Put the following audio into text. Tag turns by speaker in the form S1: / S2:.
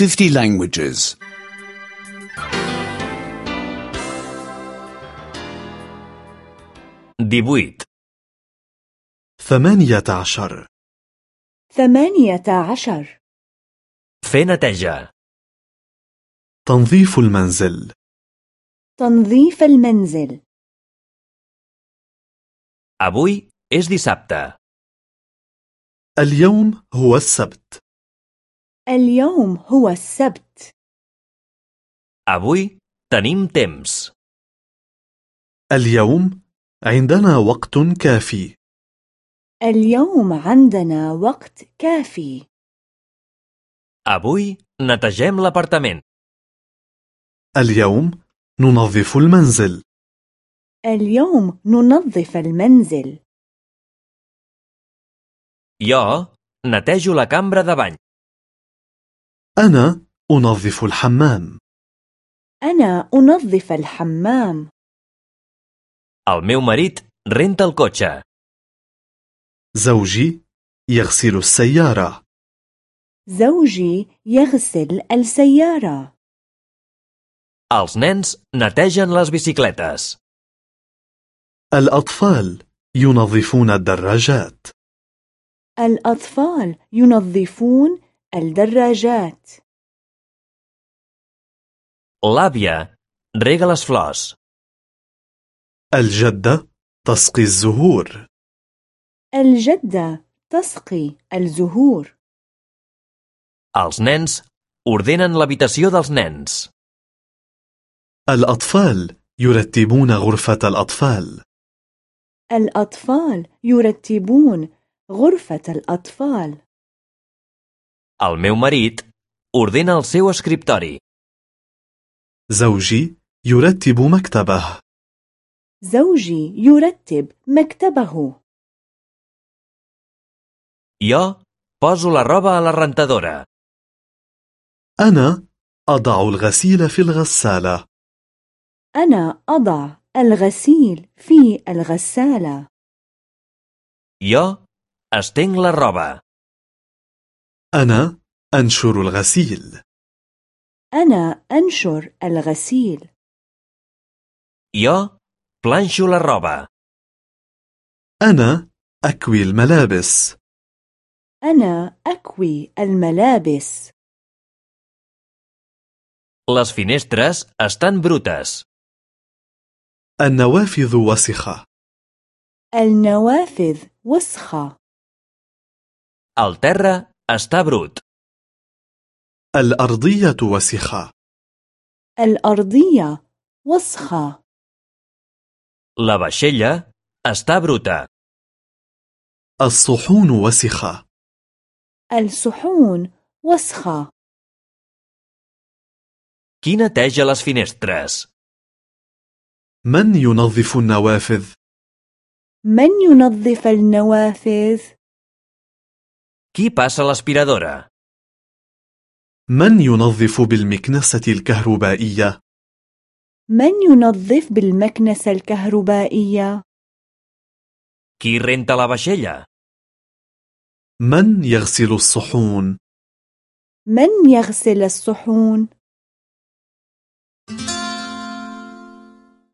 S1: 50 languages.
S2: 18.
S3: ثمانية عشر
S4: ثمانية عشر
S2: Fer neteja.
S3: تنظيف المنزل
S4: تنظيف المنزل
S2: Avui és dissabte.
S3: اليوم هو السبت
S4: اليوم هو السبت
S2: Avui tenim temps.
S3: اليوم عندنا وقت كافي
S4: اليوم عندنا وقت كافي
S2: Avui netegem l'apartament.
S3: اليوم ننظف المنزل
S4: اليوم ننظف المنزل
S2: Jo netejo la cambra de bany.
S3: أنا أنظف الحمام.
S4: أنا أنظف الحمام.
S2: El meu marit renta el cotxe.
S3: زوجي يغسل السيارة.
S4: زوجي يغسل السيارة.
S2: Els nens netegen les bicicletes.
S3: الأطفال ينظفون الدراجات.
S4: الأطفال ينظفون الدراجات.
S2: L'àvia rega les flors.
S3: الجدة تسقي الزهور.
S4: الجدة تسقي الزهور.
S2: Els nens ordenen l'habitació dels nens.
S3: الأطفال يرتبون غرفة الأطفال.
S4: الأطفال يرتبون غرفة الأطفال.
S2: El meu marit ordena el seu escriptori.
S3: زوجي يرتب مكتبه
S4: زوجي يرتب مكتبه
S2: Jo poso la roba a la rentadora.
S3: أنا أضع الغسيل في الغسالة
S4: أنا أضع الغسيل في الغسالة
S2: Jo estenc la roba.
S3: أنا أنشر الغسيل.
S4: أنا أنشر الغسيل.
S2: Jo planxo la roba.
S3: أنا أكوي الملابس.
S4: أنا أكوي الملابس.
S2: Les finestres estan brutes.
S3: النوافذ وسخة.
S4: النوافذ وسخة.
S2: El terra està brut.
S3: الأرضية وسخة
S4: الأرضية وسخة
S2: La vaixella està bruta.
S3: الصحون وسخة
S4: الصحون وسخة
S2: Qui neteja les finestres?
S3: من ينظف النوافذ؟
S4: من ينظف النوافذ؟
S2: Qui passa l'aspiradora?
S3: من ينظف بالمكنسة الكهربائية؟
S4: من ينظف بالمكنسة الكهربائية؟
S2: Qui renta la vaixella?
S3: من يغسل الصحون؟
S4: من يغسل الصحون؟